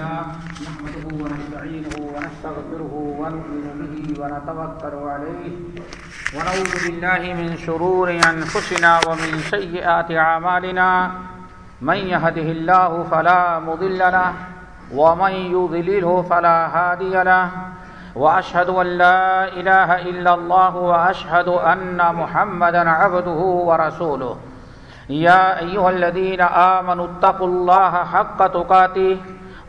لله، نحمده ونستعينه ونستغفره ونؤمن به ونتوكل عليه. ونعوذ بالله من شرور أنفسنا ومن سيئات أعمالنا. من يهده الله فلا مضل له، ومن يضلله فلا هادي له. وأشهد أن لا إله إلا الله، وأشهد أن محمدا عبده ورسوله. يا أيها الذين آمنوا اتقوا الله حق تقاته.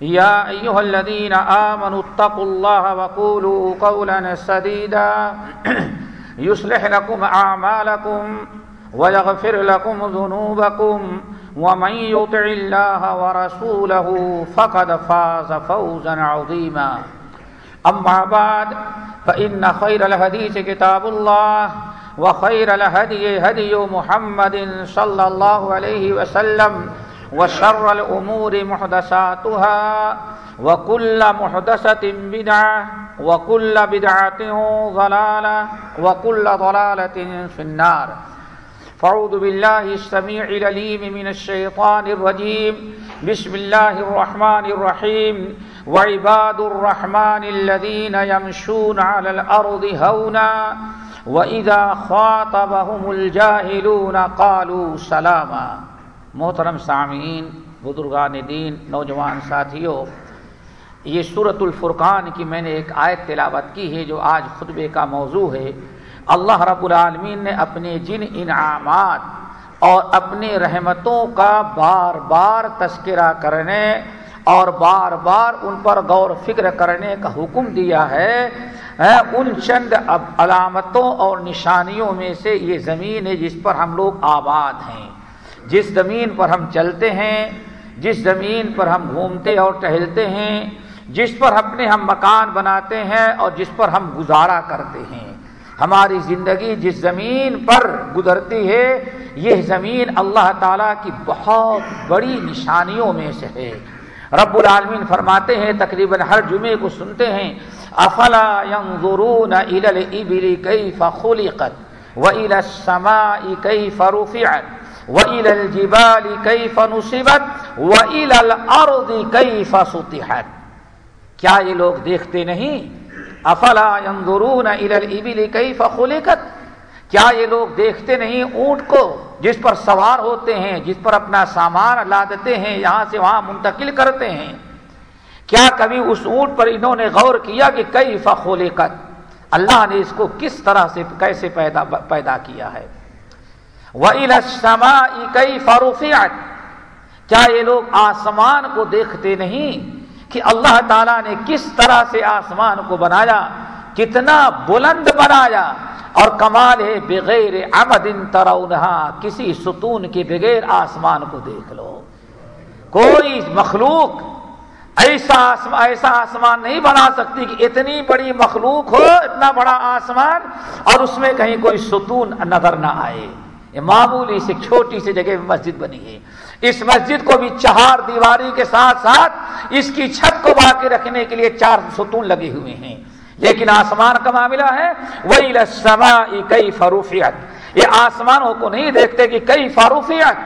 يا أيها الذين آمنوا اتقوا الله وقولوا قولا سديدا. يصلح لكم أعمالكم ويغفر لكم ذنوبكم ومن يطع الله ورسوله فقد فاز فوزا عظيما. أما بعد، فإن خير الحديث كتاب الله وخير الهدي هدي محمد صلى الله عليه وسلم. وشر الأمور محدثاتها وكل محدثة بدعة وكل بدعة ضلالة وكل ضلالة في النار. فاعوذ بالله السميع العليم من الشيطان الرجيم. بسم الله الرحمن الرحيم. وعباد الرحمن الذين يمشون على الأرض هونا وَإِذَا خَاطَبَهُمُ الْجَاهِلُونَ قَالُوا سَلَامًا. محترم سامعین، بزرگان دین، نوجوان ساتھیوں، یہ سورت الفرقان کی میں نے ایک آیت تلاوت کی ہے جو آج خطبے کا موضوع ہے۔ اللہ رب العالمین نے اپنے جن انعامات اور اپنے رحمتوں کا بار بار تذکرہ کرنے اور بار بار ان پر غور فکر کرنے کا حکم دیا ہے ان چند علامتوں اور نشانیوں میں سے یہ زمین ہے جس پر ہم لوگ آباد ہیں۔ جس زمین پر ہم چلتے ہیں، جس زمین پر ہم گھومتے اور ٹہلتے ہیں، جس پر اپنے ہم مکان بناتے ہیں اور جس پر ہم گزارا کرتے ہیں۔ ہماری زندگی جس زمین پر گزرتی ہے، یہ زمین اللہ تعالیٰ کی بہت بڑی نشانیوں میں سے ہے۔ رب العالمین فرماتے ہیں، تقریباً ہر جمعے کو سنتے ہیں، افلا ينظرون الى الابل كيف خلقت والى السماء كيف رفعت؟ والى الجبال كيف نصبت والى الارض كيف سطحت کیا یہ لوگ دیکھتے نہیں؟ افلا ينظرون الى الابل كيف خلقت؟ کیا یہ لوگ دیکھتے نہیں اونٹ کو؟ جس پر سوار ہوتے ہیں، جس پر اپنا سامان لادتے ہیں، یہاں سے وہاں منتقل کرتے ہیں۔ کیا کبھی اس اونٹ پر انہوں نے غور کیا کہ کئی فخولے اللہ نے اس کو کس طرح سے، کیسے پیدا پیدا کیا ہے؟ کئی فاروفیات کیا یہ لوگ آسمان کو دیکھتے نہیں کہ اللہ تعالیٰ نے کس طرح سے آسمان کو بنایا، کتنا بلند بنایا، اور کمال ہے بغیر امد ترونہا، کسی ستون کے بغیر آسمان کو دیکھ لو۔ کوئی مخلوق ایسا آسمان ایسا آسمان نہیں بنا سکتی کہ اتنی بڑی مخلوق ہو، اتنا بڑا آسمان، اور اس میں کہیں کوئی ستون نظر نہ آئے۔ یہ معمولی سے چھوٹی سی جگہ مسجد بنی ہے۔ اس مسجد کو بھی چہار دیواری کے ساتھ ساتھ اس کی چھت کو باقی رکھنے کے لیے چار ستون لگے ہوئے ہیں۔ لیکن آسمان کا معاملہ ہے وہی لسما کئی فروفیت یہ آسمانوں کو نہیں دیکھتے کہ کئی فاروفیت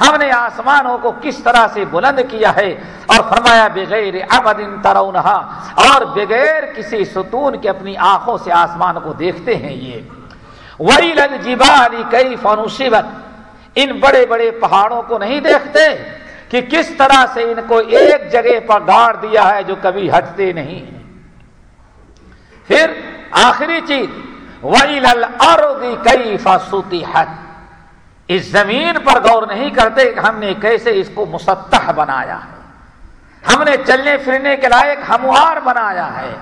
ہم نے آسمانوں کو کس طرح سے بلند کیا ہے اور فرمایا بغیر ابد ترونہا اور بغیر کسی ستون کے اپنی آنکھوں سے آسمان کو دیکھتے ہیں یہ۔ وہی لل جیبالی کئی فنوسیبت ان بڑے بڑے پہاڑوں کو نہیں دیکھتے کہ کس طرح سے ان کو ایک جگہ پر گاڑ دیا ہے جو کبھی ہٹتے نہیں۔ پھر آخری چیز وہی لل کئی فاسوتی حت اس زمین پر غور نہیں کرتے کہ ہم نے کیسے اس کو مسطح بنایا ہے۔ ہم نے چلنے پھرنے کے لائق ہموار بنایا ہے۔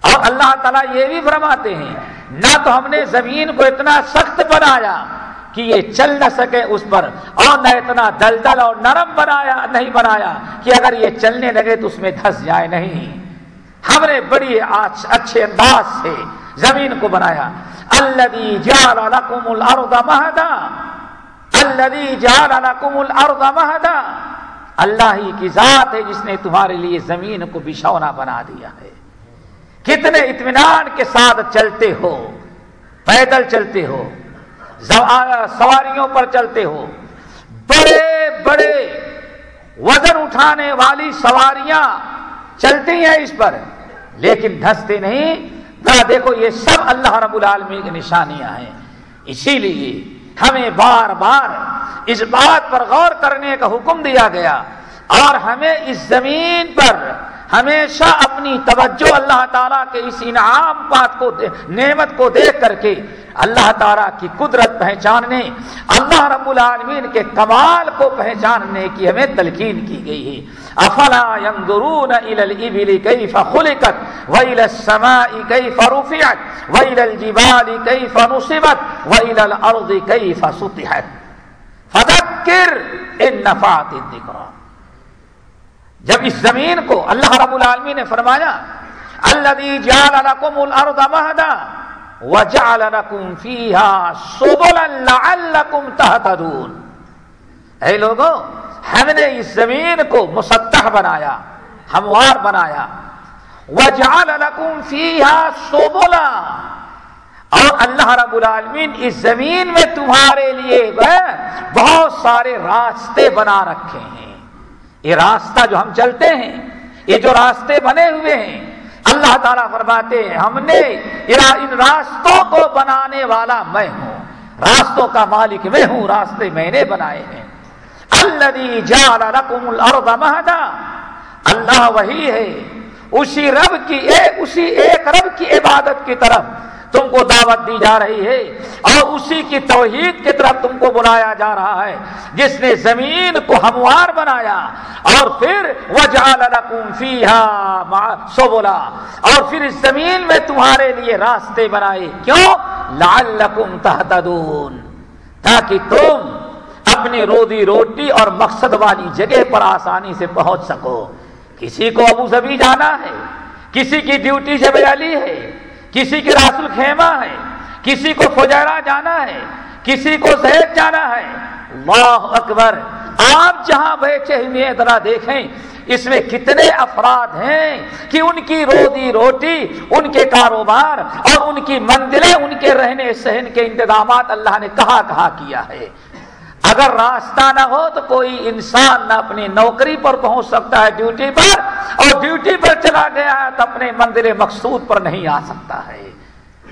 اور اللہ تعالیٰ یہ بھی فرماتے ہیں نہ تو ہم نے زمین کو اتنا سخت بنایا کہ یہ چل نہ سکے اس پر اور نہ اتنا دلدل اور نرم بنایا، نہیں بنایا کہ اگر یہ چلنے لگے تو اس میں دھس جائے نہیں۔ ہم نے بڑی اچھے انداز سے زمین کو بنایا۔ اللہ جال لکم الارض مہدا۔ اللہ جال لکم الارض مہدا۔ اللہ ہی کی ذات ہے جس نے تمہارے لیے زمین کو بچھونا بنا دیا ہے۔ کتنے اطمینان کے ساتھ چلتے ہو، پیدل چلتے ہو سواریوں پر چلتے ہو۔ بڑے بڑے وزن اٹھانے والی سواریاں چلتی ہیں اس پر، لیکن دھستے نہیں۔ ذرا دیکھو، یہ سب اللہ رب العالمین کی نشانیاں ہیں۔ اسی لیے ہمیں بار بار اس بات پر غور کرنے کا حکم دیا گیا اور ہمیں اس زمین پر ہمیشہ اپنی توجہ اللہ تعالیٰ کے اس انعام بات کو نعمت کو دیکھ کر کے اللہ تعالیٰ کی قدرت پہچاننے، اللہ رب العالمین کے کمال کو پہچاننے کی ہمیں تلقین کی گئی ہے۔ افلا ينظرون الى الابل كيف خلقت والى السماء كيف رفعت والى الجبال كيف نصبت والى الارض كيف سطحت۔ فذكر ان نفعت الذكر جب اس زمین کو اللہ رب العالمین نے فرمایا الذي جعل لكم الارض مهدا وجعل لكم فيها سبلا لعلكم تهتدون اے لوگوں ہم نے اس زمین کو مسطح بنایا، ہموار بنایا۔ وجعل لكم فيها سبلا۔ اور اللہ رب العالمین اس زمین میں تمہارے لیے بہت سارے راستے بنا رکھے ہیں۔ یہ راستہ جو ہم چلتے ہیں، یہ جو راستے بنے ہوئے ہیں، اللہ تعالیٰ فرماتے ہیں، ہم نے ان راستوں کو بنانے والا میں ہوں۔ راستوں کا مالک میں ہوں، راستے میں نے بنائے ہیں۔ مہدا۔ اللہ وہی ہے۔ اسی رب کی ایک اسی ایک رب کی عبادت کی طرف۔ تم کو دعوت دی جا رہی ہے اور اسی کی توحید کی طرف تم کو بلایا جا رہا ہے جس نے زمین کو ہموار بنایا اور پھر سو بولا اور پھر اس زمین میں تمہارے لیے راستے بنائے کیوں؟ لال تحتدون تاکہ تم اپنی روزی روٹی اور مقصد والی جگہ پر آسانی سے پہنچ سکو۔ کسی کو ابو زبی جانا ہے، کسی کی ڈیوٹی جب علی ہے کسی کے راسل خیمہ ہے، کسی کو فجیرا جانا ہے، کسی کو زہد جانا ہے۔ اللہ اکبر، آپ جہاں بیٹھے ہوئے ذرا دیکھیں، اس میں کتنے افراد ہیں کہ ان کی روزی روٹی، ان کے کاروبار اور ان کی منزلیں ان کے رہنے سہن کے انتظامات اللہ نے کہاں کہاں کیا ہے۔ اگر راستہ نہ ہو تو کوئی انسان نہ اپنی نوکری پر پہنچ سکتا ہے ڈیوٹی پر، اور ڈیوٹی پر چلا گیا ہے تو اپنے مندر مقصود پر نہیں آ سکتا ہے۔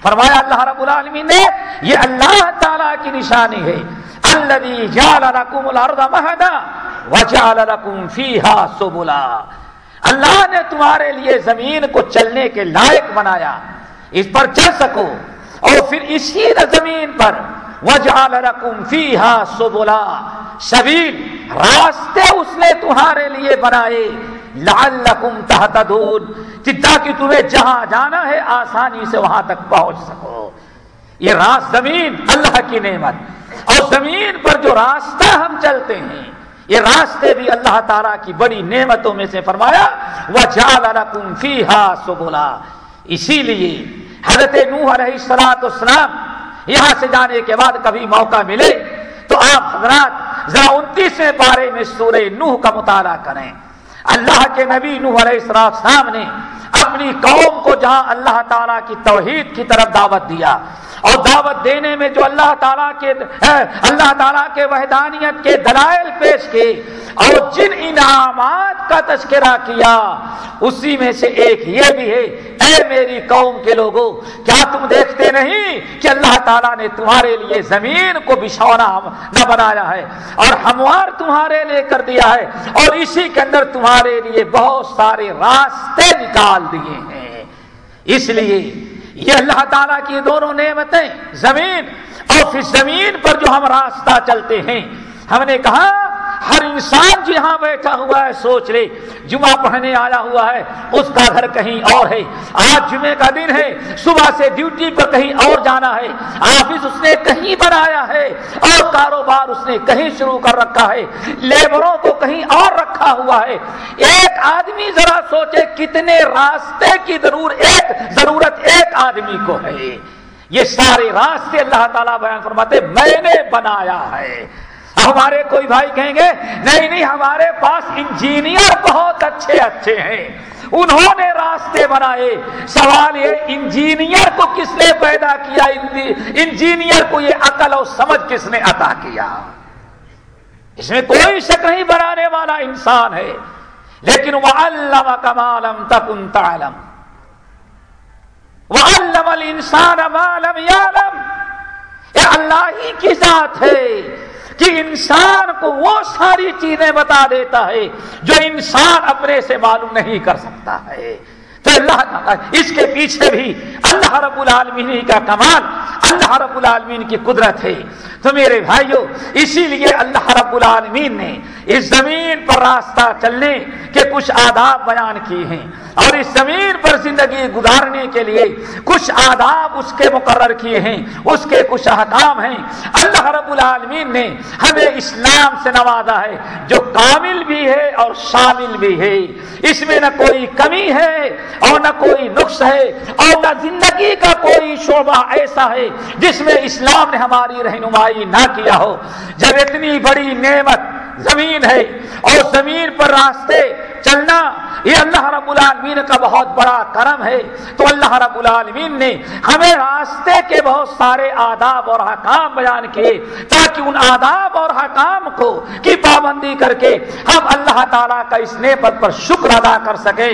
فرمایا اللہ رب العالمین نے، یہ اللہ تعالی کی نشانی ہے۔ اللہ نے تمہارے لیے زمین کو چلنے کے لائق بنایا۔ اس پر چل سکو۔ اور پھر اسی زمین پر سبلا۔ سبیل، راستے اس نے تمہارے لیے بنائے۔ لعلکم تحتدون تاکہ تمہیں جہاں جانا ہے، آسانی سے وہاں تک پہنچ سکو۔ یہ راست زمین، اللہ کی نعمت۔ اور زمین پر جو راستہ ہم چلتے ہیں، یہ راستے بھی اللہ تعالیٰ کی بڑی نعمتوں میں سے فرمایا وہ جال فیحا سبولا اسی لیے حضرت نوح علیہ السلاط اسلام یہاں سے جانے کے بعد کبھی موقع ملے تو آپ حضرات ذرا انتیسویں بارے میں سورہ نوح کا مطالعہ کریں۔ اللہ کے نبی نوح علیہ السلام نے اپنی قوم کو جہاں اللہ تعالیٰ کی توحید کی طرف دعوت دیا اور دعوت دینے میں جو اللہ تعالیٰ کے اللہ تعالیٰ کے وحدانیت کے دلائل پیش کیے اور جن انعامات کا تذکرہ کیا، اسی میں سے ایک یہ بھی ہے، اے میری قوم کے لوگوں، کیا تم دیکھتے نہیں کہ اللہ تعالیٰ نے تمہارے لیے زمین کو بچھونا نہ بنایا ہے اور ہموار تمہارے لے کر دیا ہے اور اسی کے اندر تمہارے لیے بہت سارے راستے نکال دیے ہیں۔ اس لیے یہ اللہ تعالیٰ کی دونوں نعمتیں زمین اور پھر زمین پر جو ہم راستہ چلتے ہیں۔ ہم نے کہا، ہر انسان جہاں بیٹھا ہوا ہے، سوچ لے، جمعہ پڑھنے آیا ہوا ہے، اس کا گھر کہیں اور ہے۔ آج جمعے کا دن ہے، صبح سے ڈیوٹی پر کہیں اور جانا ہے۔ آفس اس نے کہیں بنایا ہے اور کاروبار اس نے کہیں شروع کر رکھا ہے۔ لیبروں کہیں اور رکھا ہوا ہے۔ ایک آدمی ذرا سوچے کتنے راستے کی ضرور ایک ضرورت ایک آدمی کو ہے۔ یہ سارے راستے اللہ تعالیٰ بیان فرماتے میں نے بنایا ہے۔ ہمارے کوئی بھائی کہیں گے، نہیں نہیں، ہمارے پاس انجینئر بہت اچھے اچھے ہیں۔ انہوں نے راستے بنائے۔ سوال یہ، انجینئر کو کس نے پیدا کیا؟ انجینئر کو یہ عقل اور سمجھ کس نے عطا کیا؟ اس میں کوئی شک نہیں بنانے والا انسان ہے۔ لیکن وہ اللہ کمالم تک ان تعلم وہ اللہ انسان اللہ ہی کی ذات ہے کہ انسان کو وہ ساری چیزیں بتا دیتا ہے جو انسان اپنے سے معلوم نہیں کر سکتا ہے۔ اللہ اس کے پیچھے بھی اللہ رب العالمین کا کمال، اللہ رب العالمین کی قدرت ہے۔ تو میرے بھائیوں اسی لیے اللہ رب العالمین نے اس زمین پر راستہ چلنے کے کچھ آداب بیان کیے ہیں اور اس زمین پر زندگی گزارنے کے لیے کچھ آداب اس کے مقرر کیے ہیں، اس کے کچھ احکام ہیں۔ اللہ رب العالمین نے ہمیں اسلام سے نوازا ہے، جو کامل بھی ہے اور شامل بھی ہے۔ اس میں نہ کوئی کمی ہے اور نہ کوئی نقص ہے اور نہ زندگی کا کوئی شعبہ ایسا ہے جس میں اسلام نے ہماری رہنمائی نہ کیا ہو۔ جب اتنی بڑی نعمت زمین ہے اور زمین پر راستے چلنا یہ اللہ رب العالمین کا بہت بڑا کرم ہے۔ تو اللہ رب العالمین نے ہمیں راستے کے بہت سارے آداب اور حکام بیان کیے تاکہ ان آداب اور حکام کو کی پابندی کر کے ہم اللہ تعالیٰ کا اس نعمت پر شکر ادا کر سکیں۔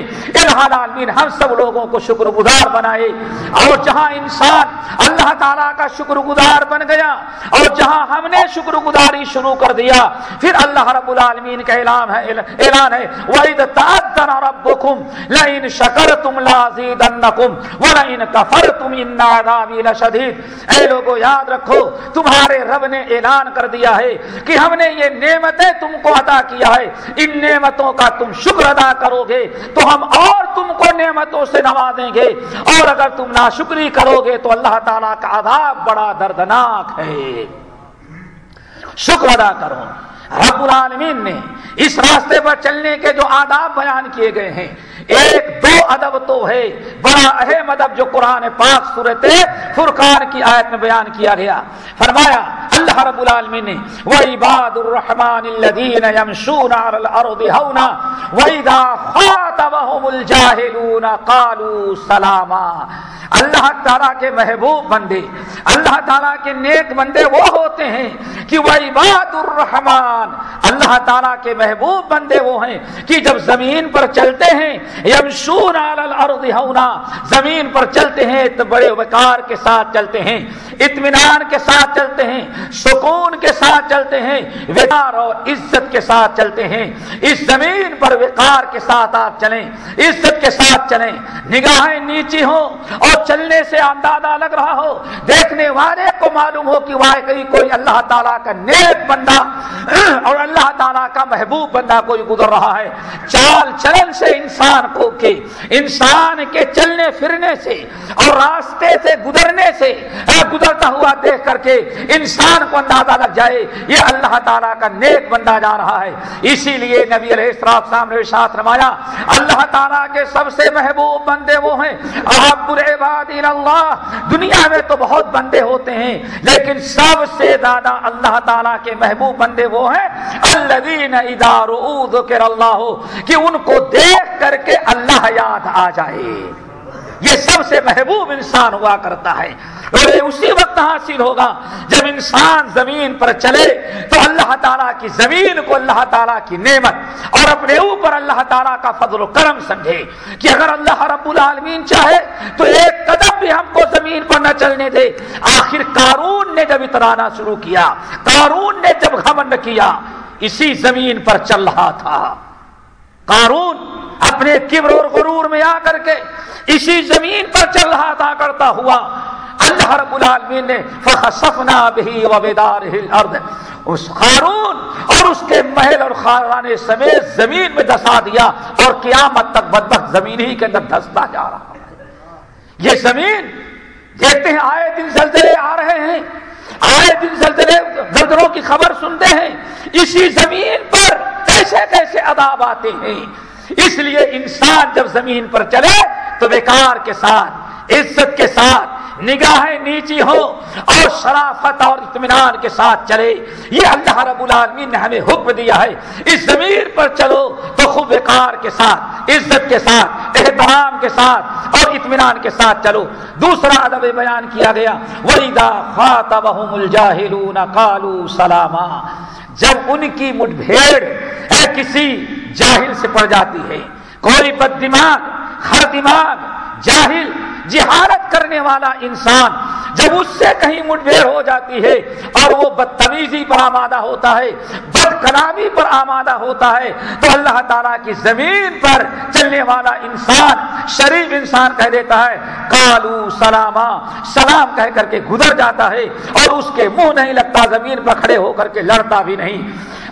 العالمین، ہم سب لوگوں کو شکر گزار بنائے۔ اور جہاں انسان اللہ تعالیٰ کا شکر گزار بن گیا اور جہاں ہم نے شکر گزاری شروع کر دیا، پھر اللہ رب العالمین کا اعلان ہے اعلان ہے وَإِذْ تَعَدَّنَ رَبُّكُمْ لَئِن شَكَرْتُمْ لَازِيدَنَّكُمْ وَلَئِن كَفَرْتُمْ إِنَّ عَذَابِي لَشَدِيدٌ اے لوگو یاد رکھو تمہارے رب نے اعلان کر دیا ہے کہ ہم نے یہ نعمتیں تم کو عطا کیا ہے ان نعمتوں کا تم شکر ادا کرو گے تو ہم اور تم کو نعمتوں سے نوازیں گے اور اگر تم ناشکری کرو گے تو اللہ تعالیٰ کا عذاب بڑا دردناک ہے شکر ادا کرو رب العالمین نے اس راستے پر چلنے کے جو آداب بیان کیے گئے ہیں، ایک دو ادب تو ہے، بڑا اہم ادب جو قرآن پاک صورت فرقان کی آیت میں بیان کیا گیا۔ فرمایا، اللہ رب العالمین نے وَعِبَادُ الرَّحْمَانِ الَّذِينَ يَمْشُونَ عَلَى الْأَرْضِ هَوْنَا وَإِذَا خَاطَبَهُمُ الْجَاهِلُونَ قَالُوا سَلَامًا. اللہ تعالیٰ کے محبوب بندے، اللہ تعالیٰ کے نیک بندے وہ ہوتے ہیں کہ وہ عباد الرحمان اللہ تعالیٰ کے محبوب بندے وہ ہیں کہ جب زمین پر چلتے ہیں، یمشون الارض ہونا زمین پر چلتے ہیں تو بڑے وقار کے ساتھ چلتے ہیں، اطمینان کے ساتھ چلتے ہیں، سکون کے ساتھ چلتے ہیں، وقار اور عزت کے ساتھ چلتے ہیں۔ اس زمین پر وقار کے ساتھ آپ چلیں، عزت کے ساتھ چلیں۔ نگاہیں نیچی ہوں اور چلنے سے اندازہ لگ رہا ہو، دیکھنے والے کو معلوم ہو کہ واقعی کوئی اللہ تعالیٰ کا نیک بندہ، اور اللہ تعالیٰ کا محبوب بندہ کوئی گزر رہا ہے۔ چال چلن سے انسان کو کے انسان کے چلنے پھرنے سے اور راستے سے گزرنے سے گزرتا ہوا دیکھ کر کے انسان کو اندازہ لگ جائے، یہ اللہ تعالیٰ کا نیک بندہ جا رہا ہے۔ اسی لیے نبی علیہ السلام سامنے ساتھ رمایا اللہ تعالیٰ کے سب سے محبوب بندے وہ ہیں۔ آپ اللہ دنیا میں تو بہت بندے ہوتے ہیں، لیکن سب سے زیادہ اللہ تعالیٰ کے محبوب بندے وہ ہیں الدین ادارو ذکر اللہ، کہ ان کو دیکھ کر کے اللہ یاد آ جائے۔ یہ سب سے محبوب انسان ہوا کرتا ہے۔ اور یہ اسی وقت حاصل ہوگا جب انسان زمین پر چلے تو اللہ تعالیٰ کی زمین کو اللہ تعالیٰ کی نعمت اور اپنے اوپر اللہ تعالیٰ کا فضل و کرم سمجھے کہ اگر اللہ رب العالمین چاہے تو ایک قدم بھی ہم کو زمین پر نہ چلنے دے۔ آخر قارون نے جب اترانا شروع کیا، قارون نے جب گھمنڈ کیا، اسی زمین پر چل رہا تھا۔ قارون اپنے کبر اور غرور میں آ کر کے اسی زمین پر چل رہا تھا، کرتا ہوا۔ اللہ رب العالمین نے فخسفنا به وبداره الارض اس قارون اور اس کے محل اور خارانے سمیت زمین میں دسا دیا اور قیامت تک بدبخت زمین ہی کے اندر دستا جا رہا ہے۔ یہ زمین دیکھتے ہیں، آئے دن زلزلے آ رہے ہیں۔ آئے دن زلزلے، زلزلوں کی خبر سنتے ہیں۔ اسی زمین پر کیسے کیسے عذاب آتے ہیں۔ اس لیے انسان جب زمین پر چلے تو بیکار کے ساتھ، عزت کے ساتھ، نگاہیں نیچی ہو اور شرافت اور اطمینان کے ساتھ چلے۔ یہ اللہ رب العالمین نے ہمیں حکم دیا ہے۔ اس زمین پر چلو تو خوب وقار کے ساتھ، عزت کے ساتھ، احترام کے ساتھ اور اطمینان کے ساتھ چلو۔ دوسرا ادب بیان کیا گیا ولیدا خاطبہم الجاہلون قالو سلاما۔ جب ان کی مٹ بھیڑ کسی جاہل سے پڑ جاتی ہے، کوئی بد دماغ ہر دماغ جاہل جہارت کرنے والا انسان جب اس سے کہیں مٹبھیڑ ہو جاتی ہے اور وہ بدتمیزی پر آمادہ ہوتا ہے بد کلامی پر آمادہ ہوتا ہے، تو اللہ تعالیٰ کی زمین پر چلنے والا انسان، شریف انسان کہہ دیتا ہے کالو سلاما، سلام کہہ کر کے گزر جاتا ہے اور اس کے منہ نہیں لگتا، زمین پر کھڑے ہو کر کے لڑتا بھی نہیں۔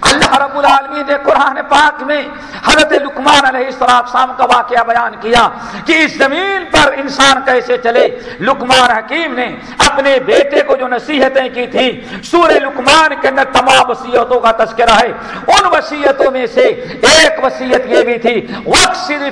اللہ رب العالمین نے قرآن پاک میں حضرت لکمان علیہ السلام کا واقعہ بیان کیا کہ اس زمین پر انسان کیسے چلے۔ لکمان حکیم نے اپنے بیٹے کو جو نصیحتیں کی تھی، سورہ لکمان کے اندر تمام وسیعتوں کا تذکرہ ہے۔ ان وسیعتوں میں سے ایک وسیعت یہ بھی تھی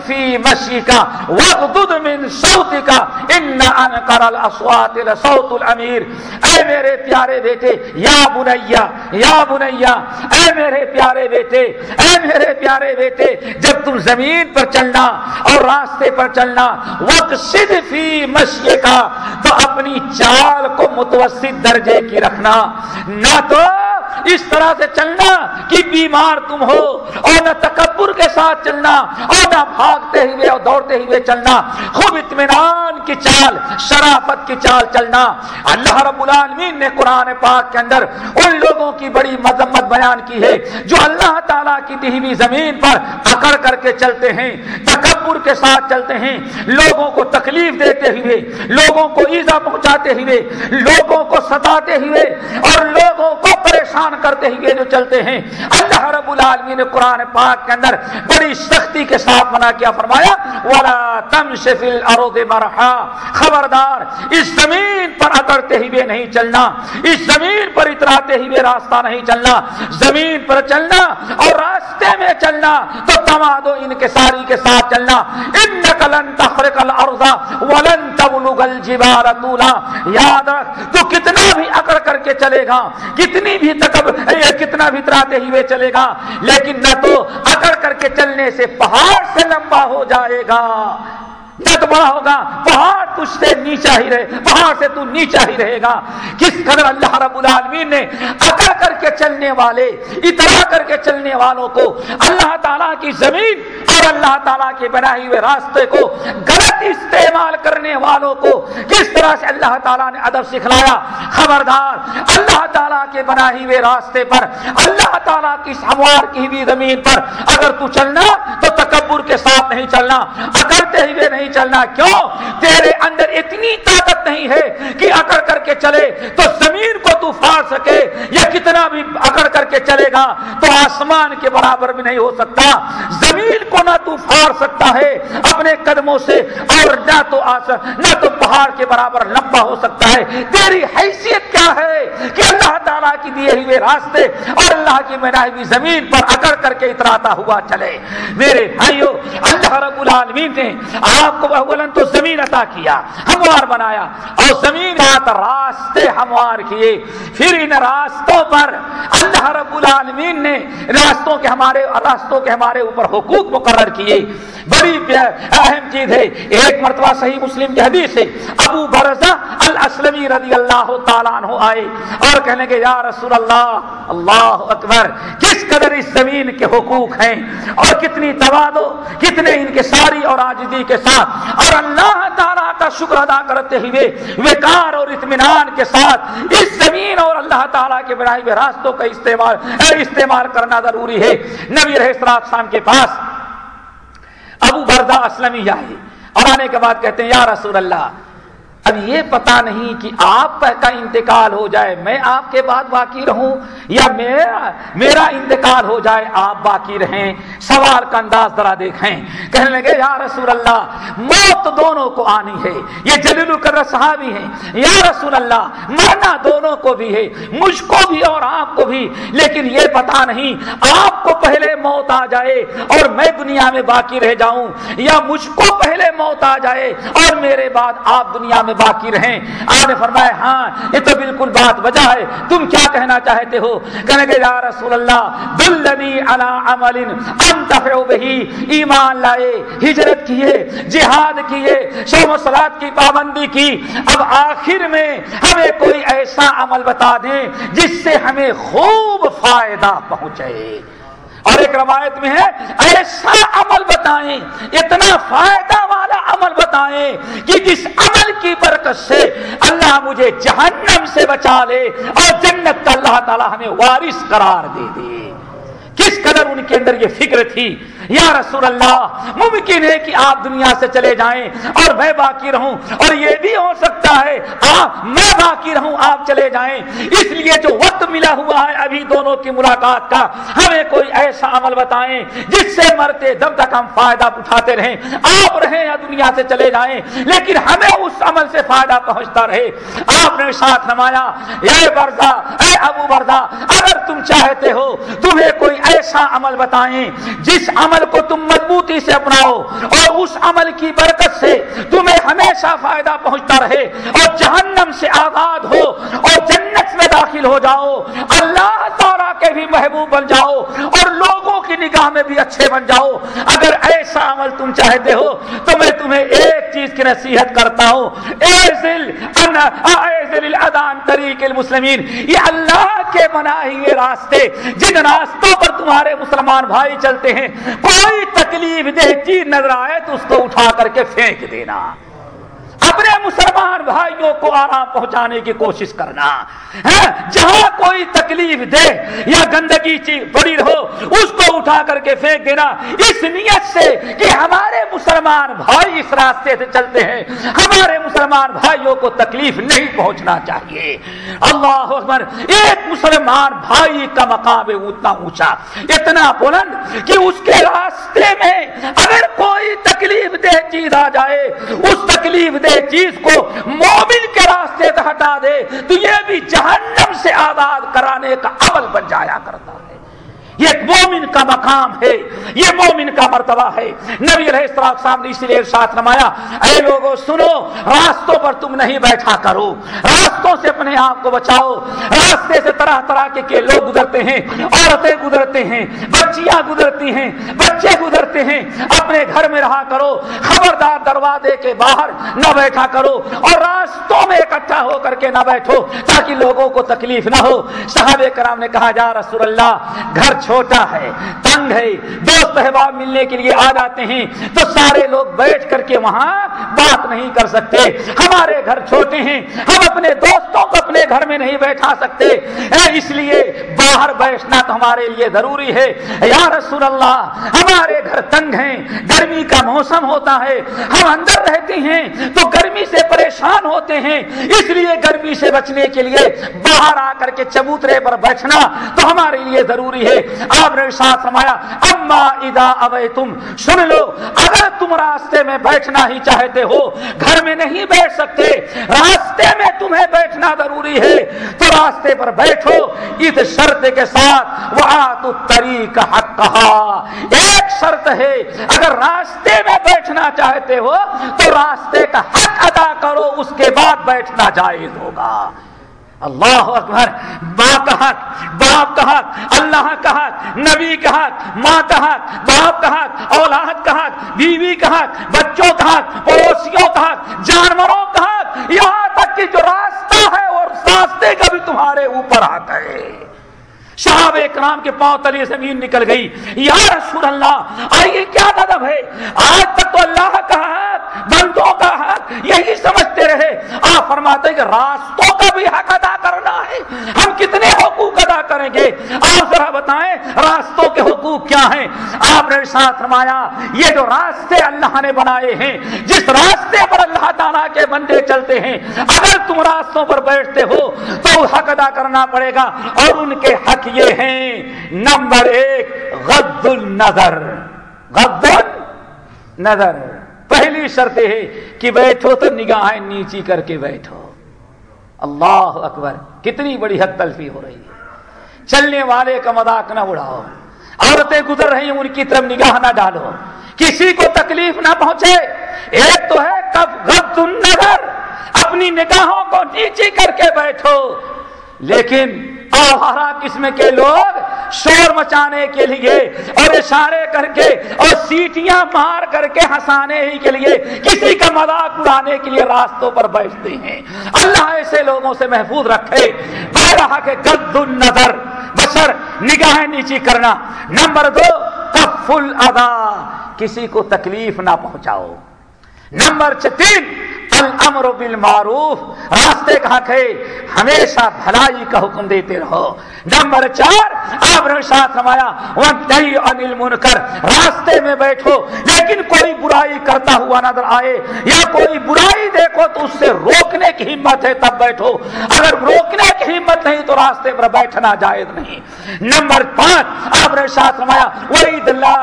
فی مشی کا وقت من سوتی کا ان انکر الاصوات لصوت الامیر اے میرے پیارے بیٹے، یا بنیا یا بنیا، اے میرے پیارے بیٹے، اے میرے پیارے بیٹے، جب تم زمین پر چلنا اور راستے پر چلنا وقت فی مشی تو اپنی چال کو متوسط درجے کی رکھنا۔ نہ تو اس طرح سے چلنا کہ بیمار تم ہو اور نہ تکبر کے ساتھ چلنا اور نہ بھاگتے ہوئے اور دوڑتے ہوئے چلنا، خوب اطمینان کی چال، شرافت کی چال چلنا۔ اللہ رب العالمین نے قرآن پاک کے اندر ان لوگوں کی بڑی مذمت بیان کی ہے جو اللہ تعالیٰ کی ہوئی زمین پر اکڑ کر کے چلتے ہیں، تکبر کے ساتھ چلتے ہیں۔ لوگوں کو تکلیف دیتے ہوئے، لوگوں کو ایزا پہنچاتے ہوئے، لوگوں کو ستاتے ہوئے اور لوگوں کو پریشان کرتے ہوئے جو چلتے ہیں، اللہ رب العالمین نے قرآن پاک کے اندر بڑی سختی کے ساتھ منع کیا، فرمایا، ولا تمش فی الارض مرحا خبردار، اس زمین پر اکڑتے ہوئے نہیں چلنا، اس زمین پر اتراتے ہوئے راستہ نہیں چلنا۔ زمین پر چلنا اور راستے میں چلنا، تو تمادو ان کے ساری کے ساتھ چلنا۔ انک لن تخرق الارض ولن تبلغ الجبال طولا۔ یاد رکھ، تو کتنا بھی اکڑ کر کے چلے گا، کتنی بھی تک تکب کتنا بھی تراتے ہوئے چلے گا، لیکن نہ تو اکڑ کر کے چلنے سے پہاڑ سے لمبا ہو جائے گا۔ جب بڑا ہوگا، پہاڑ تجھ سے نیچا ہی رہے، پہاڑ سے تو نیچا ہی رہے گا۔ کس قدر اللہ رب العالمین نے اکڑ کر کے چلنے والے اتنا کر کے چلنے والوں کو، اللہ تعالیٰ کی زمین اور اللہ تعالیٰ کے بنائے ہوئے راستے کو غلط استعمال کرنے والوں کو کس طرح سے اللہ تعالیٰ نے ادب سکھلایا؟ خبردار، اللہ تعالیٰ کے بنائے ہوئے راستے پر، اللہ تعالیٰ کی سموار کی ہوئی زمین پر اگر تو چلنا تو تکبر کے ساتھ نہیں چلنا اکڑتے ہوئے نہیں چلنا۔ کیوں؟ تیرے اندر اتنی طاقت نہیں ہے کہ اکڑ کر کے چلے تو زمین کو تو پھاڑ سکے یا کتنا بھی اکڑ کر کے چلے گا تو آسمان کے برابر بھی نہیں ہو سکتا۔ زمین کو نہ تو پھاڑ سکتا ہے اپنے قدموں سے اور نہ تو نہ تو پہاڑ کے برابر لمبا ہو سکتا ہے۔ تیری حیثیت کیا ہے کہ اللہ تعالیٰ کی دیے ہوئے راستے اور اللہ کی بنائی ہوئی زمین پر اکڑ کر کے اتراتا ہوا چلے۔ میرے بھائیو، اللہ رب العالمین نے آپ کو اولن تو زمین عطا کیا ہموار بنایا۔ اور زمین راستے ہموار کیے۔ پھر ان راستوں پر اللہ رب العالمین نے راستوں کے ہمارے راستوں کے ہمارے اوپر حقوق مقرر کیے۔ بڑی اہم چیز ہے، ایک مرتبہ صحیح مسلم کی حدیث ہے، ابو برزہ الاسلمی رضی اللہ تعالیٰ عنہ آئے اور کہنے کے یا رسول اللہ اللہ اکبر، کس قدر اس زمین کے حقوق ہیں اور کتنی توادو کتنے ان کے ساری اور آجدی کے ساتھ؟ اور اللہ تعالیٰ کا شکر ادا کرتے ہوئے وقار اور اطمینان کے ساتھ اس زمین اور اللہ تعالیٰ کے بنائے ہوئے راستوں کا استعمال استعمال کرنا ضروری ہے۔ نبی رہ کے پاس ابو بردا اسلم آئے۔ اور آنے کے بعد کہتے ہیں، یا رسول اللہ اب یہ پتا نہیں کہ آپ کا انتقال ہو جائے، میں آپ کے بعد باقی رہوں یا میرا میرا انتقال ہو جائے، آپ باقی رہیں؟ سوال کا انداز ذرا دیکھیں۔ کہنے لگے، یا رسول اللہ، موت دونوں کو آنی ہے۔ یہ جلیل کر صحابی ہیں۔ یا رسول اللہ، مرنا دونوں کو بھی ہے، مجھ کو بھی اور آپ کو بھی۔ لیکن یہ پتا نہیں، آپ کو پہلے موت آ جائے اور میں دنیا میں باقی رہ جاؤں، یا مجھ کو پہلے موت آ جائے اور میرے بعد آپ دنیا میں باقی رہیں۔ آپ نے فرمایا ہاں یہ تو بالکل بات وجہ ہے۔ تم کیا کہنا چاہتے ہو؟ کہنے گے یا رسول اللہ، دلنی علی عمل انتفع بہی، ایمان لائے، ہجرت کیے، جہاد کیے شرم و صلات کی پابندی کی۔ اب آخر میں ہمیں کوئی ایسا عمل بتا دیں جس سے ہمیں خوب فائدہ پہنچے۔ اور ایک روایت میں ہے ایسا عمل بتائیں، اتنا فائدہ والا عمل بتائیں کہ جس عمل کی برکت سے اللہ مجھے جہنم سے بچا لے اور جنت اللہ تعالیٰ ہمیں وارث قرار دے دے۔ کس قدر ان کے اندر یہ فکر تھی، یا رسول اللہ، ممکن ہے کہ آپ دنیا سے چلے جائیں اور میں باقی رہوں اور یہ بھی ہو سکتا ہے آپ میں باقی رہوں، آپ چلے جائیں۔ اس لیے جو وقت ملا ہوا ہے ابھی دونوں کی ملاقات کا، ہمیں کوئی ایسا عمل بتائیں جس سے مرتے جب تک ہم فائدہ اٹھاتے رہیں۔ آپ رہیں یا دنیا سے چلے جائیں، لیکن ہمیں اس عمل سے فائدہ پہنچتا رہے۔ آپ نے ساتھ نمایا، اے بردا اے ابو بردا اگر تم چاہتے ہو، تمہیں کوئی ایسا عمل بتائیں۔ جس عمل کو تم مضبوطی سے اپناؤ اور اس عمل کی برکت سے تمہیں ہمیشہ فائدہ پہنچتا رہے اور جہنم سے آزاد ہو اور جنت میں داخل ہو جاؤ۔ اللہ تعالیٰ کے بھی محبوب بن جاؤ اور لوگوں کی نگاہ میں بھی اچھے بن جاؤ۔ اگر ایسا عمل تم چاہتے ہو تو میں تمہیں ایک چیز کی نصیحت کرتا ہوں۔ طریق المسلمین، یہ اللہ کے بنائے ہوئے راستے، جن راستوں پر تمہارے مسلمان بھائی چلتے ہیں، کوئی تکلیف دہ چیز نظر آئے تو اس کو اٹھا کر کے پھینک دینا۔ مسلمان بھائیوں کو آرام پہنچانے کی کوشش کرنا ہاں؟ جہاں کوئی تکلیف دے یا گندگی چیز بڑی رہو اس کو اٹھا کر کے پھینک دینا۔ اس نیت سے کہ ہمارے مسلمان بھائی اس راستے سے چلتے ہیں۔ ہمارے مسلمان بھائیوں کو تکلیف نہیں پہنچنا چاہیے۔ اللہ اکبر، ایک مسلمان بھائی کا مقام اتنا اونچا، اتنا بلند کہ اس کے راستے میں اگر کوئی تکلیف دہ چیز آ جائے، اس تکلیف دہ چیز کو مومن کے راستے سے ہٹا دے تو یہ بھی جہنم سے آزاد کرانے کا عمل بن جایا کرتا۔ ہے یہ ایک مومن کا مقام ہے یہ مومن کا مرتبہ ہے۔ نبی علیہ السلام صاحب نے اسی لیے ساتھ نمایا اے لوگوں سنو راستوں پر تم نہیں بیٹھا کرو۔ راستوں سے اپنے آپ کو بچاؤ۔ راستے سے طرح طرح کے, کے لوگ گزرتے ہیں عورتیں گزرتے ہیں بچیاں گزرتی ہیں بچے گزرتے ہیں۔ اپنے گھر میں رہا کرو خبردار دروازے کے باہر نہ بیٹھا کرو۔ اور راستوں میں اکٹھا ہو کر کے نہ بیٹھو تاکہ لوگوں کو تکلیف نہ ہو۔ صحابہ کرام نے کہا جا رسول اللہ گھر چھوٹا ہے، تنگ ہے۔ دوست احباب ملنے کے لیے آ جاتے ہیں تو سارے لوگ بیٹھ کر کے وہاں بات نہیں کر سکتے۔ ہمارے گھر چھوٹے ہیں، ہم اپنے دوستوں کو اپنے گھر میں نہیں بیٹھا سکتے۔ اس لیے باہر بیٹھنا تو ہمارے لیے ضروری ہے۔ یا رسول اللہ، ہمارے گھر تنگ ہیں، گرمی کا موسم ہوتا ہے، ہم اندر رہتے ہیں تو گرمی سے پریشان ہوتے ہیں۔ اس لیے گرمی سے بچنے کے لیے باہر آ کر کے چبوترے پر بیٹھنا تو ہمارے لیے ضروری ہے۔ آپ نے ساتھ فرمایا، اما ادا ابے تم سن لو، اگر تم راستے میں بیٹھنا ہی چاہتے ہو، گھر میں نہیں بیٹھ سکتے، راستے میں تمہیں بیٹھنا ضروری ہے تو راستے پر بیٹھو اس شرط کے ساتھ وہ طریق حق کہا ایک شرط ہے اگر راستے میں بیٹھنا چاہتے ہو تو راستے کا حق ادا کرو اس کے بعد بیٹھنا جائز ہوگا اللہ اکبر ماں کا حق باپ کا حق اللہ کا حق نبی کا حق ماں کا حق باپ کا حق اولاد کا حق بیوی کا حق بچوں کا حق پڑوسیوں کا حق جانوروں کا حق یہاں تک کہ جو راستہ ہے راستے کا بھی تمہارے اوپر آتا ہے صحاب اکرام کے پاؤں تلے زمین نکل گئی۔ یا رسول اللہ، آئیے، کیا قدم ہے؟ آج تک تو اللہ کا حق بندوں کا حق یہی سمجھتے رہے۔ آپ فرماتے کہ راستوں حق ادا کرنا ہے۔ ہم کتنے حقوق ادا کریں گے؟ آپ ذرا بتائیں، راستوں کے حقوق کیا ہیں؟ آپ نے ساتھ فرمایا، یہ جو راستے اللہ نے بنائے ہیں، جس راستے پر اللہ تعالیٰ کے بندے چلتے ہیں، اگر تم راستوں پر بیٹھتے ہو، تو حق ادا کرنا پڑے گا۔ اور ان کے حق یہ ہیں، نمبر ایک غد النظر۔ غد نظر پہلی شرط ہے کہ بیٹھو تو نگاہیں نیچی کر کے بیٹھو۔ اللہ اکبر، کتنی بڑی حد تلفی ہو رہی ہے۔ چلنے والے کا مذاق نہ اڑاؤ۔ عورتیں گزر رہی ہیں، ان کی طرف نگاہ نہ ڈالو۔ کسی کو تکلیف نہ پہنچے۔ ایک تو ہے کب غد نظر اپنی نگاہوں کو نیچی کر کے بیٹھو۔ لیکن آہارا قسم کے لوگ شور مچانے کے لیے اور اشارے کر کے اور سیٹیاں مار کر کے ہنسانے ہی کے لیے کسی کا مذاق اڑانے کے لیے راستوں پر بیٹھتے ہیں۔ اللہ ایسے لوگوں سے محفوظ رکھے۔ رہا کہ گد النظر، بشر، نگاہیں نیچی کرنا۔ نمبر دو، کف ادا کسی کو تکلیف نہ پہنچاؤ۔ نمبر تین الامر بالمعروف راستے کہاں کے ہمیشہ بھلائی کا حکم دیتے رہو۔ نمبر چار، آپ نے ساتھ روایا انل من کر راستے میں بیٹھو، لیکن کوئی برائی کرتا ہوا نظر آئے، یا کوئی برائی دیکھو تو اس سے روکنے کی ہمت ہے، تب بیٹھو۔ اگر روکنے کی ہمت نہیں تو راستے پر بیٹھنا جائز نہیں۔ نمبر پانچ، آپ نے ساتھ روایا وہی دلال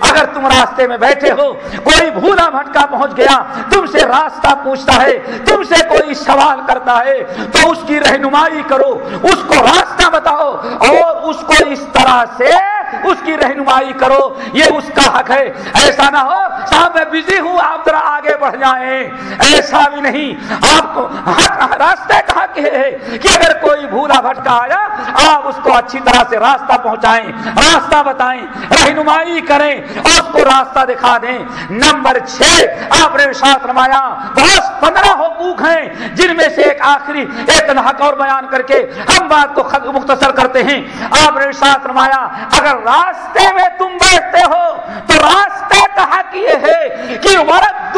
اگر تم راستے میں بیٹھے ہو، کوئی بھولا بھٹکا پہنچ گیا، تم سے راستہ پوچھتا ہے، تم سے کوئی سوال کرتا ہے، تو اس کی رہنمائی کرو، اس کو کو راستہ بتاؤ اور اس کو اس طرح سے اس کی رہنمائی کرو، یہ اس کا حق ہے۔ ایسا نہ ہو، صاحب میں بزی ہوں، آپ ذرا آگے بڑھ جائیں۔ ایسا بھی نہیں۔ آپ کو حق راستے کا حق ہے کہ اگر کوئی بھولا بھٹکا آیا، آپ اس کو اچھی طرح سے راستہ پہنچائیں، راستہ بتائیں، رہنمائی کریں اور اس کو راستہ دکھا دیں۔ نمبر چھ، آپ نے ساتھ رمایا بہت پندرہ حقوق ہیں، جن میں سے ایک آخری ایک حق اور بیان کر کے ہم بات کو مختصر کرتے ہیں۔ آپ نے ساتھ رمایا اگر راستے میں تم بیٹھتے ہو تو راستے کا حق یہ ہے کہ ورد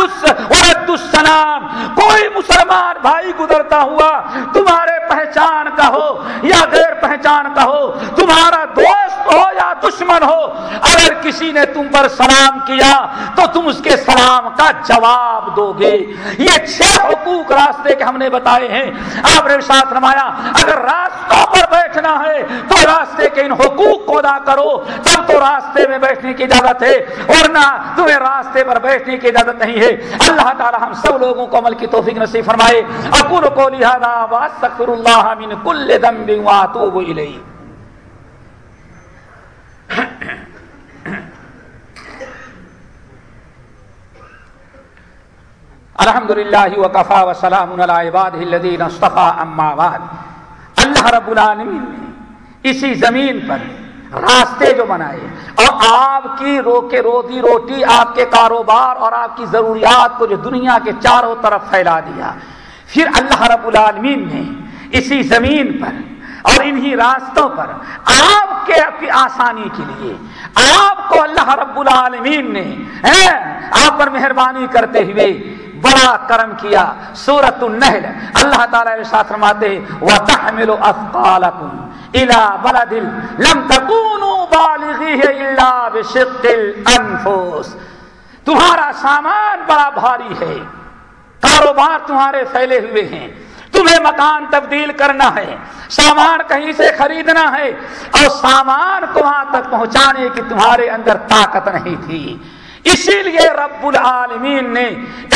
ورد السلام کوئی مسلمان بھائی گزرتا ہوا تمہارے پہچان کا ہو یا غیر پہچان کا ہو، تمہارا دوست ہو یا دشمن ہو، اگر کسی نے تم پر سلام کیا تو تم اس کے سلام کا جواب دو گے۔ یہ چھ حقوق راستے کے ہم نے بتائے ہیں۔ آپ نے ساتھ رمایا اگر راستوں پر بیٹھنا ہے تو راستے کے ان حقوق کو ادا کرو، تب تو راستے میں بیٹھنے کی اجازت ہے اور نہ تمہیں راستے پر بیٹھنے کی اجازت نہیں ہے۔ اللہ تعالی تعالی ہم سب لوگوں کو عمل کی توفیق نصیب فرمائے۔ اکور کو لہٰذا واستغفر اللہ من کل ذنب واتوب الیہ۔ الحمد للہ وقفا وسلام علی عباد الذین اصطفى اما بعد۔ اللہ رب العالمین نے اسی زمین پر راستے جو بنائے اور آپ کی روکے روزی روٹی، آپ کے کاروبار اور آپ کی ضروریات کو جو دنیا کے چاروں طرف پھیلا دیا۔ پھر اللہ رب العالمین نے اسی زمین پر اور انہی راستوں پر آپ کے کی آسانی کے لیے، آپ کو اللہ رب العالمین نے آپ پر مہربانی کرتے ہوئے بڑا کرم کیا۔ سورت النحل، اللہ تعالی ساتھ فرماتے وتحمل اثقالکم الى بلد لم تكونوا بالغيه الا بشق الانفس تمہارا سامان بڑا بھاری ہے۔ کاروبار تمہارے پھیلے ہوئے ہیں۔ تمہیں مکان تبدیل کرنا ہے۔ سامان کہیں سے خریدنا ہے۔ اور سامان کو وہاں تک پہنچانے کی تمہارے اندر طاقت نہیں تھی۔ اسی لیے رب العالمین نے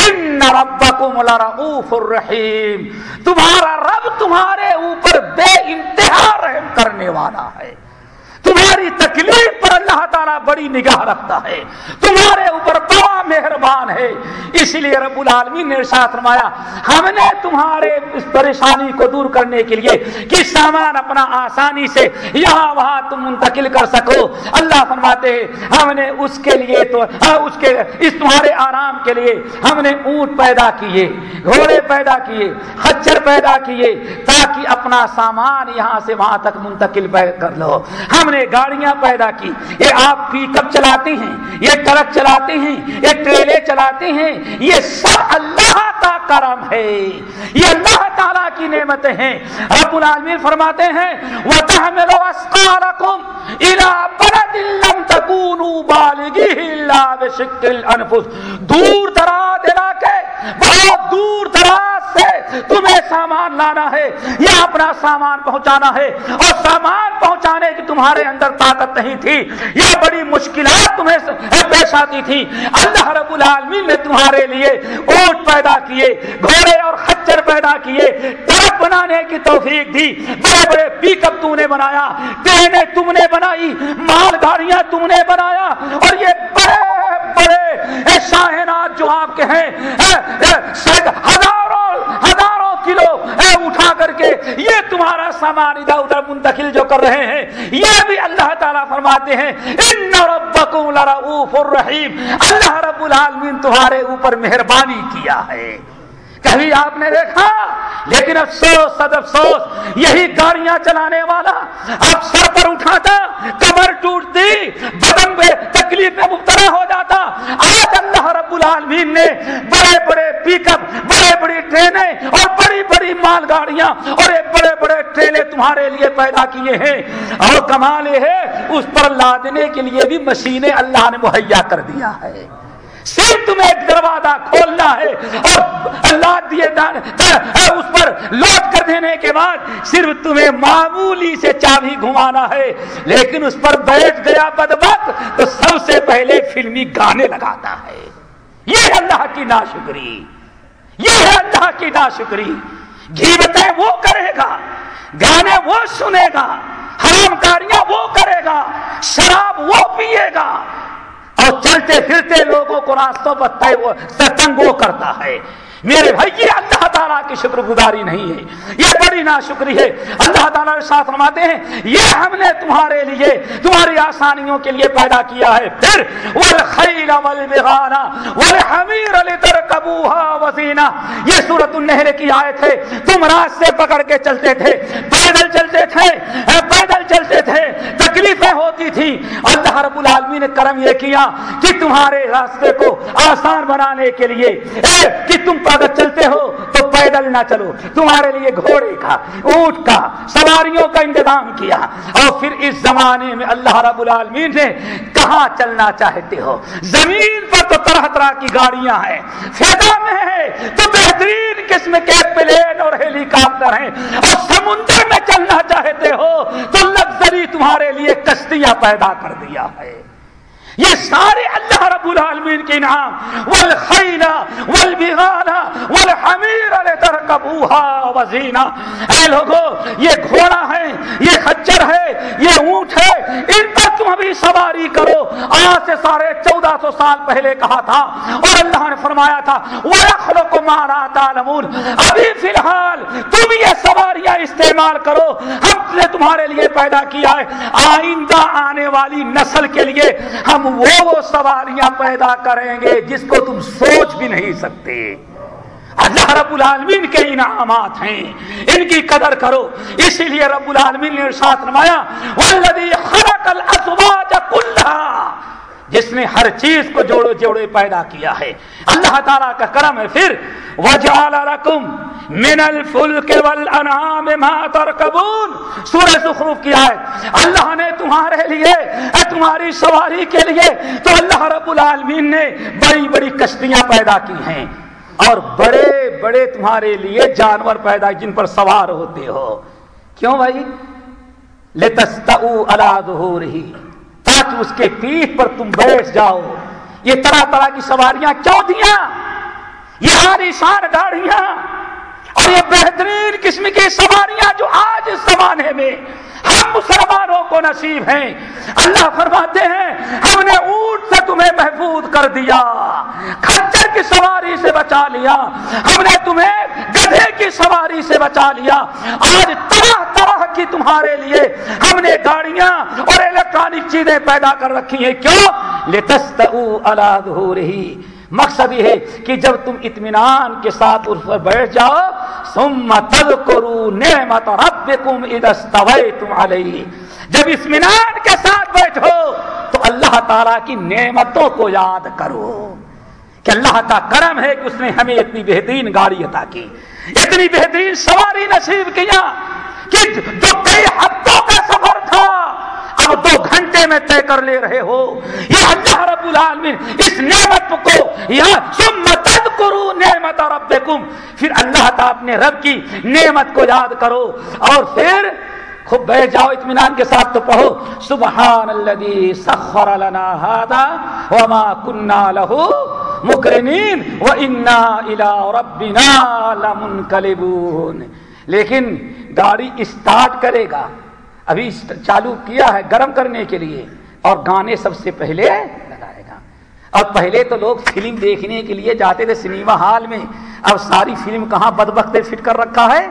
ان ربکم لرؤوف الرحیم، تمہارا رب تمہارے اوپر بے انتہا رحم کرنے والا ہے۔ تمہاری تکلیف پر اللہ تعالیٰ بڑی نگاہ رکھتا ہے۔ تمہارے اوپر بڑا مہربان ہے۔ اس لیے رب العالمین نے ساتھ رمایا ہم نے تمہارے اس پریشانی کو دور کرنے کے لیے کہ سامان اپنا آسانی سے یہاں وہاں تم منتقل کر سکو۔ اللہ فرماتے ہیں، ہم نے اس کے لیے تو ہاں، اس کے، اس تمہارے آرام کے لیے ہم نے اونٹ پیدا کیے، گھوڑے پیدا کیے، خچر پیدا کیے تاکہ اپنا سامان یہاں سے وہاں تک منتقل کر لو۔ ہم نے گاڑیاں پیدا کی۔ یہ آپ پک اپ چلاتے ہیں؟ یہ ٹرک چلاتے ہیں؟ یہ ٹریلے چلاتے ہیں؟ یہ سب اللہ کا کرم ہے۔ یہ اللہ تعالیٰ کی نعمتیں ہیں۔ رب العالمین فرماتے ہیں، وَتَحْمِلُ أَسْقَارَكُمْ إِلَىٰ بَلَدٍ لَمْ تَكُونُوا بَالِغِهِ إِلَّا بِشِقِّ الْأَنفُسِ۔ دور دراز علاقے، بہت دور دراز سے تمہیں سامان لانا ہے، یا اپنا سامان پہنچانا ہے۔ اور سامان پہنچانے کی تمہارے اندر طاقت نہیں تھی۔ یہ بڑی مشکلات تمہیں پیش آتی تھی اللہ رب العالمین نے تمہارے لیے اونٹ پر پیدا کیے، گھوڑے اور خچر پیدا کیے ٹرک بنانے کی توفیق دی، بڑے بڑے پک اپ تم نے بنایا، ٹرینیں تم نے بنائی، مال گاڑیاں تم نے بنایا، اور یہ بڑے بڑے شاہنات جو آپ کے ہیں ہزاروں کلو اے اٹھا کر کے، یہ تمہارا سامان ادھر ادھر منتقل جو کر رہے ہیں، یہ بھی اللہ تعالیٰ فرماتے ہیں، ان ربکم لرؤوف الرحیم، اللہ رب العالمین تمہارے اوپر مہربانی کیا ہے۔ کبھی آپ نے دیکھا؟ لیکن افسوس سد افسوس، یہی گاڑیاں چلانے والا اب سر پر اٹھاتا، کمر ٹوٹتی، بدن میں تکلیف میں مبتلا ہو جاتا۔ آج اللہ رب العالمین نے بڑے بڑے پک اپ بڑے بڑی ٹرینیں اور بڑی بڑی مال گاڑیاں اور بڑے بڑے ٹرینیں تمہارے لیے پیدا کیے ہیں۔ اور کمال یہ ہے، اس پر لادنے کے لیے بھی مشینیں اللہ نے مہیا کر دیا ہے۔ صرف تمہیں ایک دروازہ کھولنا ہے اور اللہ دیے اس پر لوٹ کر دینے کے بعد صرف تمہیں معمولی سے چابی گھمانا ہے۔ لیکن اس پر بیٹھ گیا بدبک تو سب سے پہلے فلمی گانے لگاتا ہے۔ یہ اللہ کی ناشکری۔ یہ ہے اللہ کی ناشکری۔ گیبتیں وہ کرے گا، گانے وہ سنے گا، حرام کاریاں وہ کرے گا، شراب وہ پیے گا۔ اور چلتے پھرتے لوگوں کو راستوں پر تنگ وہ کرتا ہے۔ میرے بھائی، یہ اللہ تعالیٰ کی شکر گزاری نہیں ہے۔ یہ بڑی نا شکری ہے۔ اللہ تعالیٰ ساتھ فرماتے ہیں، یہ ہم نے تمہارے لیے، تمہاری آسانیوں کے لیے پیدا کیا ہے۔ پھر وسینا یہ سورت النہر کی آیت ہے۔ تم راستے پکڑ کے چلتے تھے، پیدل چلتے تھے۔ پیدل چلتے تھے، تکلیفیں ہوتی تھی۔ اللہ رب العالمین نے کرم یہ کیا کہ تمہارے راستے کو آسان بنانے کے لیے کہ تم اگر چلتے ہو تو پیدل نہ چلو۔ تمہارے لیے گھوڑے کا، اونٹ کا، سواریوں کا انتظام کیا۔ اور پھر اس زمانے میں اللہ رب العالمین نے کہاں چلنا چاہتے ہو؟ زمین تو طرح طرح کی گاڑیاں ہیں۔ فیدا میں ہے تو بہترین قسم کے پلین اور ہیلی کاپٹر ہیں۔ اور سمندر میں چلنا چاہتے ہو تو لگزری تمہارے لیے کشتیاں پیدا کر دیا ہے۔ یہ سارے اللہ رب العالمین کے انعام والخیل والبغال والحمیر لترکبوها وزینا اے لوگو، یہ گھوڑا ہے، یہ خچر ہے، یہ اونٹ ہے، ان پر تم ابھی سواری کرو۔ آج سے سارے چودہ سو سال پہلے کہا تھا، اور اللہ نے فرمایا تھا وَيَخْلُقُ مَا لَا تَعْلَمُونَ۔ ابھی فی الحال تم یہ سواریاں استعمال کرو، ہم نے تمہارے لیے پیدا کیا ہے۔ آئندہ آنے والی نسل کے لیے ہم وہ وہ سواریاں پیدا کریں گے جس کو تم سوچ بھی نہیں سکتے۔ اللہ رب العالمین کے انعامات ہیں۔ ان کی قدر کرو۔ اسی لیے رب العالمین نے ارشاد نمایا والذی خلق الازواج کلها جس نے ہر چیز کو جوڑے جوڑے پیدا کیا ہے۔ اللہ تعالیٰ کا کرم ہے پھر، وجعل لکم من الفلک والانعام ما ترکبون سورہ زخرف کی آیت اللہ نے تمہارے لیے تمہاری سواری کے لیے تو اللہ رب العالمین نے بڑی بڑی کشتیاں پیدا کی ہیں۔ اور بڑے بڑے تمہارے لیے جانور پیدا جن پر سوار ہوتے ہو۔ کیوں بھائی؟ لتستعو علی ظہورہی تاکہ اس کے پیٹ پر تم بیٹھ جاؤ۔ یہ طرح طرح کی سواریاں کیوں دیا؟ یہ آریشان گاڑیاں۔ اور یہ بہترین قسم کی سواریاں جو آج اس زمانے میں ہم مسلمانوں کو نصیب ہیں۔ اللہ فرماتے ہیں، ہم نے اونٹ سے تمہیں محفوظ کر دیا۔ خرچہ کی سواری سے بچا لیا۔ ہم نے تمہیں گدھے کی سواری سے بچا لیا۔ آج طرح طرح کی تمہارے لیے ہم نے گاڑیاں اور الیکٹرانک چیزیں پیدا کر رکھی ہیں۔ کیوں؟ لتست ہو رہی مقصد یہ ہے کہ جب تم اطمینان کے ساتھ اس پر بیٹھ جاؤ، ثم تذکروا نعمت ربکم اذا استویتم علیہ۔ جب اطمینان کے ساتھ بیٹھو تو اللہ تعالیٰ کی نعمتوں کو یاد کرو۔ کہ اللہ کا کرم ہے کہ اس نے ہمیں اتنی بہترین گاڑی عطا کی، اتنی بہترین سواری نصیب کیا کہ جو کئی ہفتوں کا سفر تھا، اب دو گھنٹے میں طے کر لے رہے ہو۔ یہ اللہ رب العالمین، اس نعمت کو، یا کرو نعمت اور پھر اللہ تعالیٰ اپنے رب کی نعمت کو یاد کرو۔ اور پھر خوب بیٹھ جاؤ اطمینان کے ساتھ تو پڑھو، سبحان الذي سخر لنا هذا وما كنا له مقرنين وانا الى ربنا لمنقلبون۔ لیکن گاڑی اسٹارٹ کرے گا۔ ابھی چالو کیا ہے گرم کرنے کے لیے۔ اور گانے سب سے پہلے لگائے گا۔ اور پہلے تو لوگ فلم دیکھنے کے لیے جاتے تھے سنیما ہال میں۔ اب ساری فلم کہاں بد وقت فٹ کر رکھا ہے؟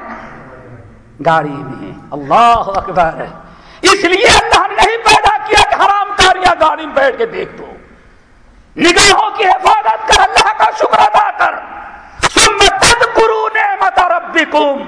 گاڑی میں۔ اللہ اکبر۔ اس لیے اللہ نے نہیں پیدا کیا کہ حرام کاریاں گاڑی میں بیٹھ کے دیکھ دو نگاہوں کی حفاظت کر اللہ کا شکر ادا کر۔ نعمت ربکم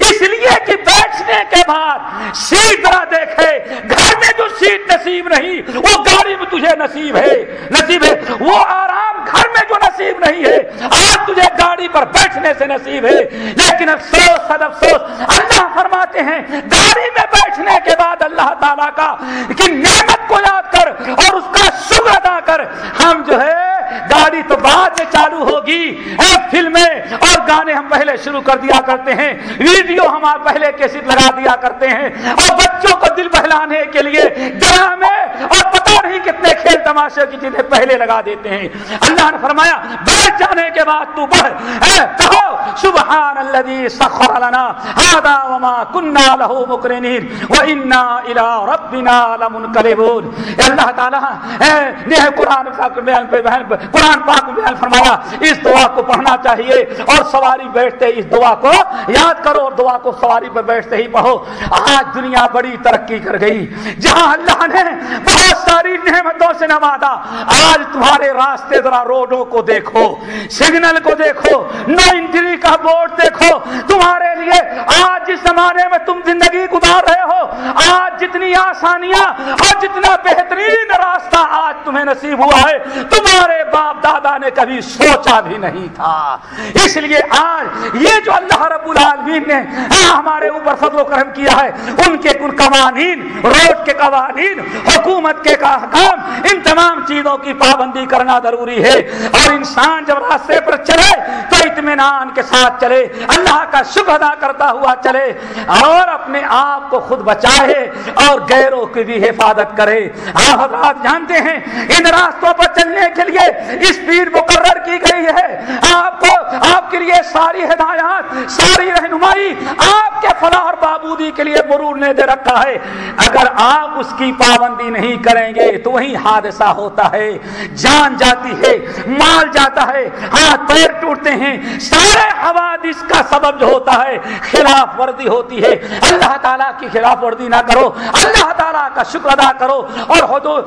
اس لیے کہ بیٹھنے کے بعد سیٹ ذرا دیکھے، گھر میں جو سیٹ نصیب نہیں، وہ گاڑی میں تجھے نصیب ہے۔ نصیب ہے۔ وہ آرام گھر میں جو نصیب نہیں ہے، آج تجھے گاڑی پر بیٹھنے سے نصیب ہے۔ لیکن افسوس افسوس، اللہ فرماتے ہیں، گاڑی میں بیٹھنے کے بعد اللہ تعالیٰ کا کہ نعمت کو یاد کر اور اس کا شکر ادا کر۔ ہم جو ہے، گاڑی تو بعد میں چالو ہوگی۔ اور فلمیں اور گانے ہم پہلے شروع کر دیا کرتے ہیں۔ ویڈیو ہم پہلے کیسے لگا دیا کرتے ہیں اور بچوں کو دل بہلانے کے لیے ڈرامے اور پتہ نہیں کتنے کھیل تماشے کی چیزیں پہلے لگا دیتے ہیں۔ اللہ نے فرمایا بیٹھ جانے کے بعد تو بڑھ۔ کہو سبحان الذي سخر لنا هذا وما كنا له مقرنين وانا الى ربنا لمنقلبون۔ اللہ تعالی نے قرآن پاک بیان پہ قرآن پاک بیان فرمایا۔ اس دعا کو پڑھنا چاہیے اور سواری بیٹھتے اس دعا کو یاد کرو اور دعا کو سواری پہ بیٹھتے ہی پڑھو آج دنیا بڑی ترقی کر گئی۔ جہاں اللہ نے بہت ساری نعمتوں سے نوازا، آج تمہارے راستے ذرا روڈوں کو دیکھو، سگنل کو دیکھو نو انٹری کا بورڈ دیکھو۔ تمہارے لیے آج جس زمانے میں تم زندگی گزار رہے ہو، آج جتنی آسانیاں اور جتنا بہترین راستہ آج تمہیں نصیب ہوا ہے، تمہارے باپ دادا نے کبھی سوچا بھی نہیں تھا۔ اس لیے آج یہ جو اللہ رب العالمین نے ہمارے اوپر فضل و کرم کیا ہے، ان کے ان قوانین، روڈ کے قوانین، حکومت کے احکام، ان تمام چیزوں کی پابندی کرنا ضروری ہے۔ اور انسان جب راستے پر چلے تو اطمینان کے ساتھ چلے، اللہ کا شکر ادا کرتا ہوا چلے۔ کرے، اور اپنے آپ کو خود بچائے اور غیروں کی بھی حفاظت کرے۔ آپ حضرات جانتے ہیں، ان راستوں پر چلنے کے لیے اسپیڈ مقرر کی گئی ہے۔ آپ کو، آپ کے لیے ساری ہدایات، ساری رہنمائی آپ کے فلاح اور بابودی کے لیے مرور نے دے رکھا ہے۔ اگر آپ اس کی پابندی نہیں کریں گے، تو وہی حادثہ ہوتا ہے۔ جان جاتی ہے، مال جاتا ہے، ہاتھ پیر ٹوٹتے ہیں۔ سارے حوادث کا سبب جو ہوتا ہے، خلاف ورزی ہوتی ہے۔ اللہ تعالیٰ کی خلاف ورزی نہ کرو۔ اللہ تعالیٰ کا شکر ادا کرو۔ اور حدود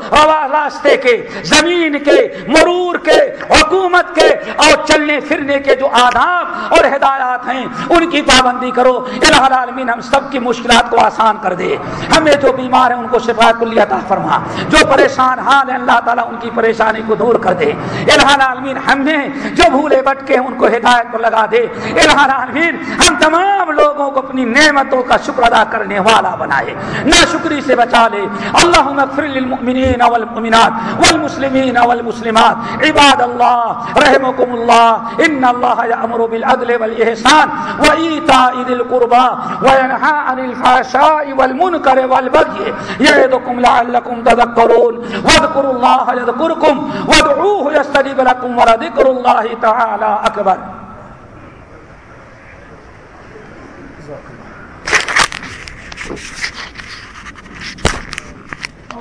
راستے کے، زمین کے، مرور کے، حکومت کے اور چلنے پھرنے کے جو آداب اور ہدایات ہیں، ان کی پابندی کرو۔ الہ العالمین، ہم سب کی مشکلات کو آسان کر دے۔ ہمیں جو بیمار ہیں، ان کو شفا کلی عطا فرما۔ جو پریشان حال ہیں، اللہ تعالیٰ ان کی پریشانی کو دور کر دے۔ الہ العالمین، ہم نے جو بھولے بٹکے ہیں، ان کو ہدایت پر لگا دے۔ الہ العالمین، ہم تمام لوگوں کو اپنی نعمتوں کا شکر ادا کرنے والا بنائے۔ نہ شکری سے بچا لے۔ اللہم اغفر للمؤمنین والمؤمنات والمسلمین والمسلمات۔ عباد اللہ رحمكم اللہ۔ ان اللہ یامر بالعدل والاحسان وایتاء ذی القربى وینهى عن الفحشاء والمنکر والبغي یعظکم لعلکم تذکرون۔ واذکروا اللہ یذکرکم۔ وادعوه یستجب لکم ولذکر اللہ تعالی اکبر۔